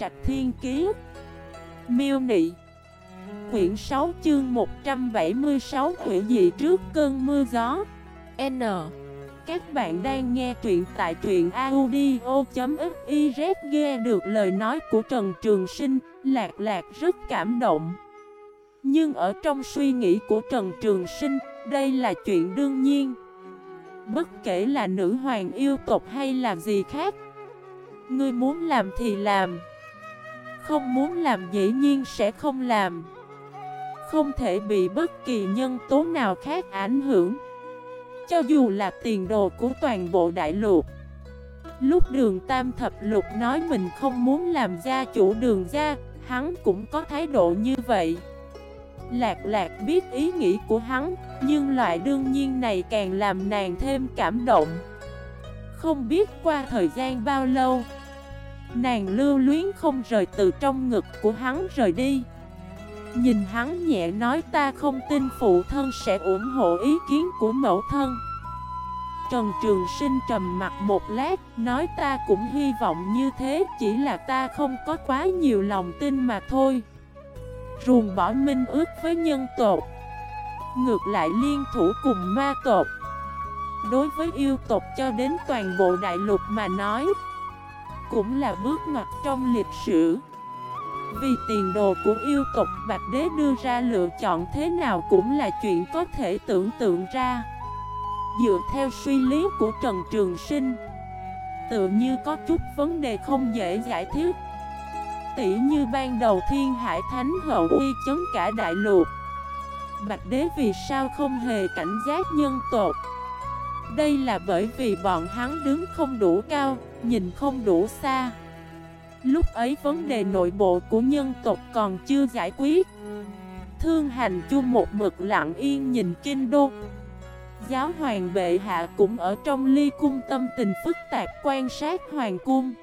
Trạch Thiên Kiế Miêu Nị. Quyển 6 chương 176 Hủy dị trước cơn mưa gió. N. Các bạn đang nghe truyện tại truyện audio.xyz Nghe được lời nói của Trần Trường Sinh, Lạc lạc rất cảm động. Nhưng ở trong suy nghĩ của Trần Trường Sinh, Đây là chuyện đương nhiên. Bất kể là nữ hoàng yêu tộc hay là gì khác, Ngươi muốn làm thì làm. Không muốn làm dĩ nhiên sẽ không làm. Không thể bị bất kỳ nhân tố nào khác ảnh hưởng. Cho dù là tiền đồ của toàn bộ đại lục. Lúc đường Tam Thập Lục nói mình không muốn làm gia chủ đường gia Hắn cũng có thái độ như vậy. Lạc lạc biết ý nghĩ của hắn, Nhưng loại đương nhiên này càng làm nàng thêm cảm động. Không biết qua thời gian bao lâu Nàng lưu luyến không rời từ trong ngực của hắn rời đi. Nhìn hắn nhẹ nói, ta không tin phụ thân sẽ ủng hộ ý kiến của mẫu thân. Trần Trường Sinh trầm mặt một lát, Nói, ta cũng hy vọng như thế, Chỉ là ta không có quá nhiều lòng tin mà thôi. Ruồng bỏ minh ước với nhân tộc. Ngược lại liên thủ cùng ma tộc. Đối với yêu tộc cho đến toàn bộ đại lục mà nói cũng là bước ngoặt trong lịch sử. Vì tiền đồ của yêu tộc Bạch Đế đưa ra lựa chọn thế nào cũng là chuyện có thể tưởng tượng ra. Dựa theo suy lý của Trần Trường Sinh, Tự như có chút vấn đề không dễ giải thích. Tỷ như ban đầu thiên hải thánh hậu uy chấn cả đại lục, Bạch đế vì sao không hề cảnh giác nhân tộc? Đây là bởi vì bọn hắn đứng không đủ cao, nhìn không đủ xa. Lúc ấy vấn đề nội bộ của nhân tộc còn chưa giải quyết. Thương hành chu một mực lặng yên nhìn kinh đô. Giáo hoàng bệ hạ cũng ở trong ly cung tâm tình phức tạp quan sát hoàng cung.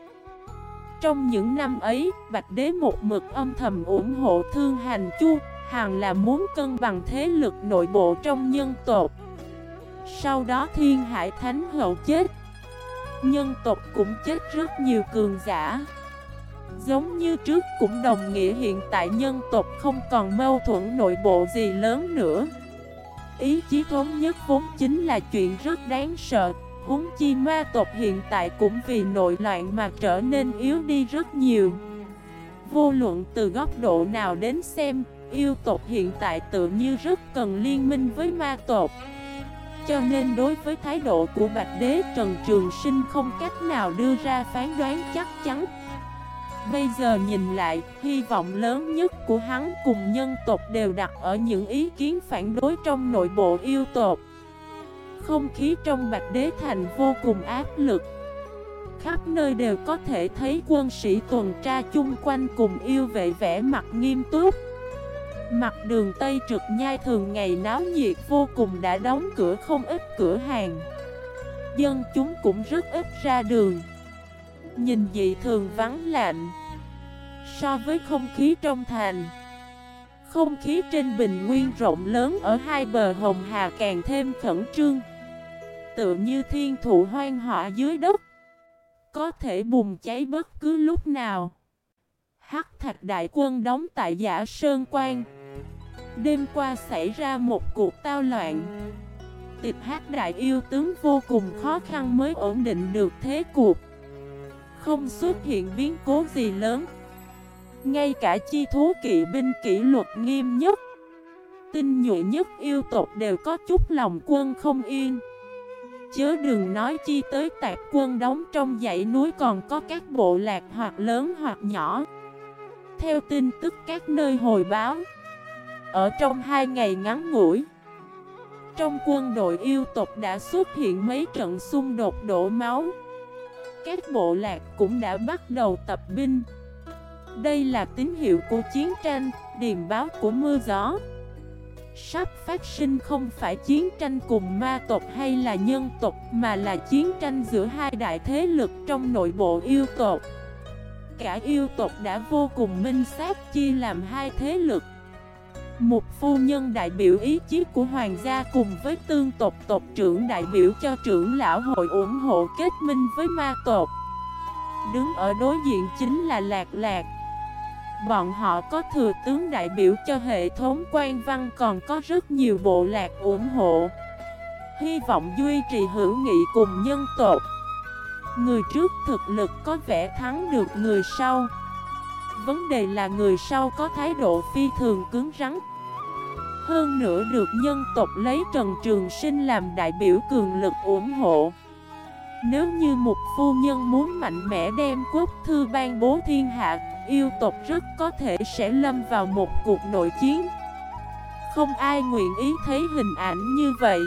Trong những năm ấy, Bạch Đế một mực âm thầm ủng hộ Thương Hành Chu, hàng là muốn cân bằng thế lực nội bộ trong nhân tộc. Sau đó Thiên Hải Thánh Hậu chết, nhân tộc cũng chết rất nhiều cường giả. Giống như trước cũng đồng nghĩa hiện tại nhân tộc không còn mâu thuẫn nội bộ gì lớn nữa. Ý chí thống nhất vốn chính là chuyện rất đáng sợ, Huống chi ma tộc hiện tại cũng vì nội loạn mà trở nên yếu đi rất nhiều Vô luận từ góc độ nào đến xem Yêu tộc hiện tại tự như rất cần liên minh với ma tộc cho nên đối với thái độ của Bạch Đế Trần Trường Sinh không cách nào đưa ra phán đoán chắc chắn. Bây giờ nhìn lại, hy vọng lớn nhất của hắn cùng nhân tộc đều đặt ở những ý kiến phản đối trong nội bộ yêu tộc. Không khí trong Bạch Đế Thành vô cùng áp lực. Khắp nơi đều có thể thấy quân sĩ tuần tra chung quanh cùng yêu vệ vẻ mặt nghiêm túc. Mặt đường Tây Trực Nhai thường ngày náo nhiệt, vô cùng đã đóng cửa không ít cửa hàng. Dân chúng cũng rất ít ra đường. Nhìn dị thường vắng lạnh, So với không khí trong thành. Không khí trên bình nguyên rộng lớn ở hai bờ Hồng Hà càng thêm khẩn trương. Tựa như thiên thụ hoang họa dưới đất. Có thể bùng cháy bất cứ lúc nào. Hắc thạch đại quân đóng tại giả Sơn Quan. Đêm qua xảy ra một cuộc tao loạn. Tịch hát đại yêu tướng vô cùng khó khăn mới ổn định được thế cuộc. Không xuất hiện biến cố gì lớn. Ngay cả chi thú kỵ binh kỷ luật nghiêm nhất, Tinh nhuệ nhất yêu tộc đều có chút lòng quân không yên. Chớ đừng nói chi tới tạc quân đóng trong dãy núi còn có các bộ lạc hoặc lớn hoặc nhỏ. Theo tin tức các nơi hồi báo Ở trong hai ngày ngắn ngủi Trong quân đội yêu tộc đã xuất hiện mấy trận xung đột đổ máu. Các bộ lạc cũng đã bắt đầu tập binh. Đây là tín hiệu của chiến tranh, điềm báo của mưa gió. Sắp phát sinh không phải chiến tranh cùng ma tộc hay là nhân tộc Mà là chiến tranh giữa hai đại thế lực trong nội bộ yêu tộc. Cả yêu tộc đã vô cùng minh xác chia làm hai thế lực. Một phu nhân đại biểu ý chí của hoàng gia cùng với tương tộc tộc trưởng đại biểu cho trưởng lão hội ủng hộ kết minh với ma tộc. Đứng ở đối diện chính là Lạc Lạc. Bọn họ có thừa tướng đại biểu cho hệ thống quan văn còn có rất nhiều bộ lạc ủng hộ. Hy vọng duy trì hữu nghị cùng nhân tộc. Người trước thực lực có vẻ thắng được người sau. Vấn đề là người sau có thái độ phi thường cứng rắn. Hơn nữa được nhân tộc lấy Trần Trường Sinh làm đại biểu cường lực ủng hộ. Nếu như một phu nhân muốn mạnh mẽ đem quốc thư ban bố thiên hạ, Yêu tộc rất có thể sẽ lâm vào một cuộc nội chiến. Không ai nguyện ý thấy hình ảnh như vậy.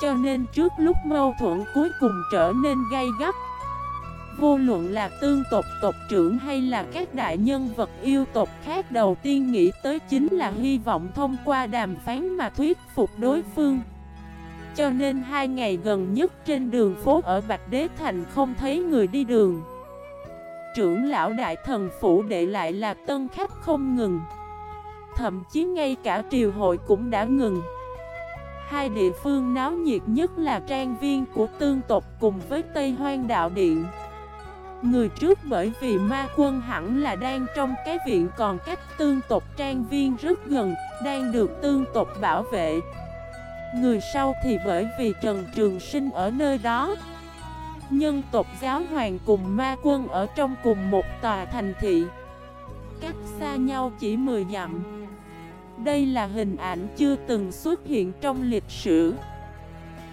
Cho nên trước lúc mâu thuẫn cuối cùng trở nên gay gắt. Vô luận là tương tộc tộc trưởng hay là các đại nhân vật yêu tộc khác, đầu tiên nghĩ tới chính là hy vọng thông qua đàm phán mà thuyết phục đối phương. Cho nên hai ngày gần nhất trên đường phố ở Bạch Đế Thành không thấy người đi đường. Trưởng lão đại thần phủ đệ lại là tân khách không ngừng. Thậm chí ngay cả triều hội cũng đã ngừng. Hai địa phương náo nhiệt nhất là trang viên của tương tộc cùng với Tây Hoang Đạo Điện Người trước bởi vì ma quân hẳn là đang trong cái viện còn cách tương tộc trang viên rất gần, đang được tương tộc bảo vệ. Người sau thì bởi vì Trần Trường Sinh ở nơi đó. Nhân tộc giáo hoàng cùng ma quân ở trong cùng một tòa thành thị. Cách xa nhau chỉ 10 dặm. Đây là hình ảnh chưa từng xuất hiện trong lịch sử.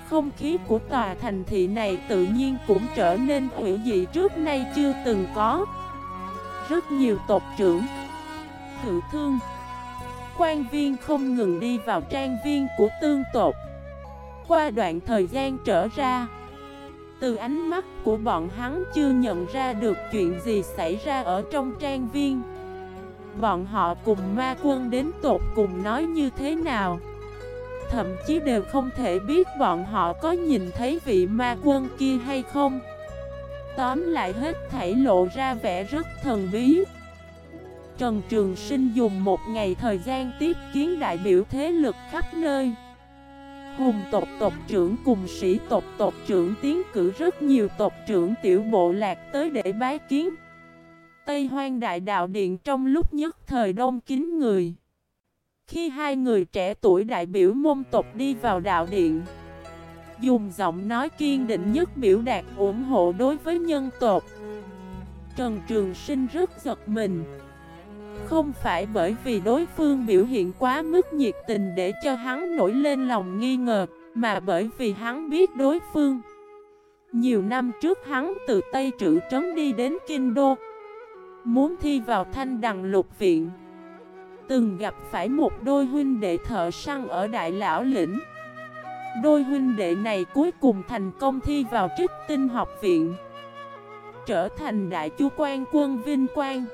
Không khí của tòa thành thị này tự nhiên cũng trở nên hữu dị trước nay chưa từng có. Rất nhiều tộc trưởng Thự thương, quan viên không ngừng đi vào trang viên của tương tộc. Qua đoạn thời gian trở ra, Từ ánh mắt của bọn hắn chưa nhận ra được chuyện gì xảy ra ở trong trang viên. Bọn họ cùng ma quân đến tột cùng nói như thế nào. Thậm chí đều không thể biết bọn họ có nhìn thấy vị ma quân kia hay không. Tóm lại hết thảy lộ ra vẻ rất thần bí. Trần Trường Sinh dùng một ngày thời gian tiếp kiến đại biểu thế lực khắp nơi. Hùng tộc tộc trưởng cùng sĩ tộc tộc trưởng tiến cử rất nhiều tộc trưởng tiểu bộ lạc tới để bái kiến. Tây Hoang Đại Đạo Điện trong lúc nhất thời đông kín người. Khi hai người trẻ tuổi đại biểu môn tộc đi vào đạo điện, Dùng giọng nói kiên định nhất biểu đạt ủng hộ đối với nhân tộc. Trần Trường Sinh rất giật mình. Không phải bởi vì đối phương biểu hiện quá mức nhiệt tình để cho hắn nổi lên lòng nghi ngờ, Mà bởi vì hắn biết đối phương. Nhiều năm trước hắn từ Tây Trữ Trấn đi đến Kinh Đô Muốn thi vào thanh đằng lục viện. Từng gặp phải một đôi huynh đệ thợ săn ở Đại Lão Lĩnh. Đôi huynh đệ này cuối cùng thành công thi vào trích tinh học viện. Trở thành đại chu quan quân vinh quang.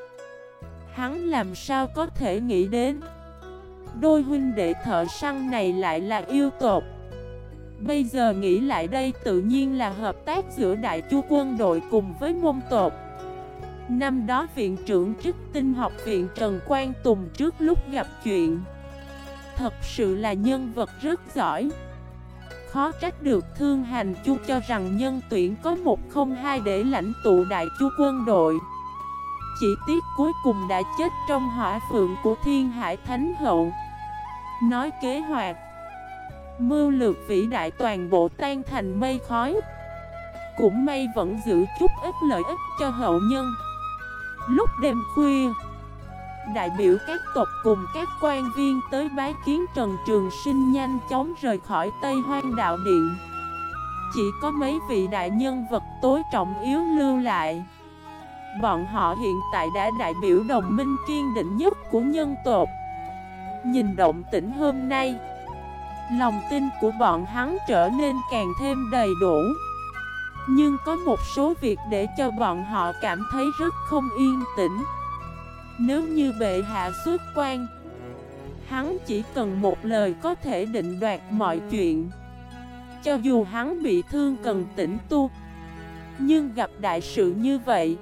Hắn làm sao có thể nghĩ đến? Đôi huynh đệ thợ săn này lại là yêu tột. Bây giờ nghĩ lại đây tự nhiên là hợp tác giữa đại chu quân đội cùng với môn tột. Năm đó viện trưởng trích tinh học viện Trần Quang Tùng trước lúc gặp chuyện. Thật sự là nhân vật rất giỏi. Khó trách được Thương Hành Chu cho rằng nhân tuyển có một không hai để lãnh tụ đại chu quân đội. Chỉ tiếc cuối cùng đã chết trong hỏa phượng của Thiên Hải Thánh Hậu. Nói kế hoạch, Mưu lược vĩ đại toàn bộ tan thành mây khói. Cũng may vẫn giữ chút ít lợi ích cho hậu nhân. Lúc đêm khuya, Đại biểu các tộc cùng các quan viên tới bái kiến Trần Trường Sinh nhanh chóng rời khỏi Tây Hoang Đạo Điện. Chỉ có mấy vị đại nhân vật tối trọng yếu lưu lại. Bọn họ hiện tại đã đại biểu đồng minh kiên định nhất của nhân tộc. Nhìn động tĩnh hôm nay, Lòng tin của bọn hắn trở nên càng thêm đầy đủ nhưng có một số việc để cho bọn họ cảm thấy rất không yên tĩnh. Nếu như bệ hạ xuất quan, Hắn chỉ cần một lời có thể định đoạt mọi chuyện. Cho dù hắn bị thương cần tỉnh tu, Nhưng gặp đại sự như vậy,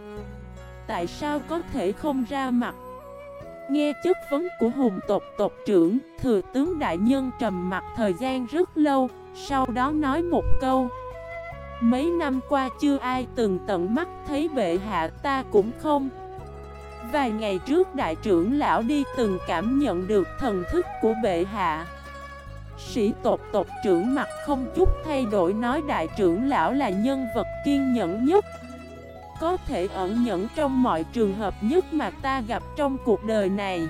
Tại sao có thể không ra mặt? Nghe chất vấn của hùng tộc tộc trưởng, Thừa tướng đại nhân trầm mặt thời gian rất lâu, Sau đó nói một câu. Mấy năm qua chưa ai từng tận mắt thấy bệ hạ ta cũng không. Vài ngày trước đại trưởng lão đi từng cảm nhận được thần thức của bệ hạ. Sĩ tộc tộc trưởng mặt không chút thay đổi nói đại trưởng lão là nhân vật kiên nhẫn nhất. Có thể ẩn nhẫn trong mọi trường hợp nhất mà ta gặp trong cuộc đời này.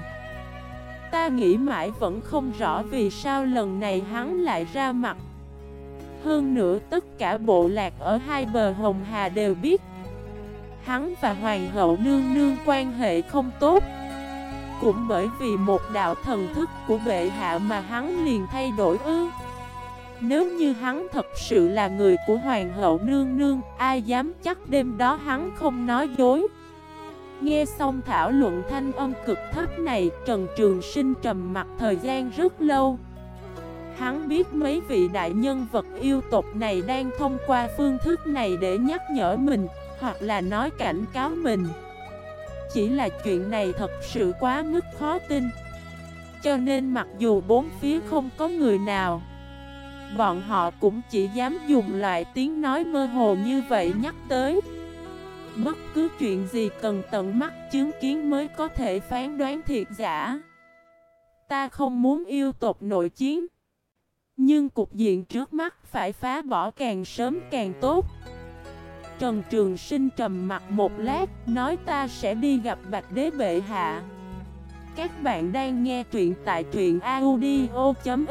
Ta nghĩ mãi vẫn không rõ vì sao lần này hắn lại ra mặt. Hơn nữa tất cả bộ lạc ở hai bờ Hồng Hà đều biết, Hắn và Hoàng hậu nương nương quan hệ không tốt. Cũng bởi vì một đạo thần thức của bệ hạ mà hắn liền thay đổi ư. Nếu như hắn thật sự là người của Hoàng hậu nương nương, Ai dám chắc đêm đó hắn không nói dối. Nghe xong thảo luận thanh âm cực thấp này, Trần Trường Sinh trầm mặt thời gian rất lâu. Hắn biết mấy vị đại nhân vật yêu tộc này đang thông qua phương thức này để nhắc nhở mình, Hoặc là nói cảnh cáo mình. Chỉ là chuyện này thật sự quá mức khó tin. Cho nên mặc dù bốn phía không có người nào, Bọn họ cũng chỉ dám dùng loại tiếng nói mơ hồ như vậy nhắc tới. Bất cứ chuyện gì cần tận mắt chứng kiến mới có thể phán đoán thiệt giả. Ta không muốn yêu tộc nội chiến. Nhưng cục diện trước mắt phải phá bỏ càng sớm càng tốt. Trần Trường Sinh trầm mặt một lát, Nói ta sẽ đi gặp Bạch Đế Bệ Hạ. Các bạn đang nghe truyện tại truyện audio.fif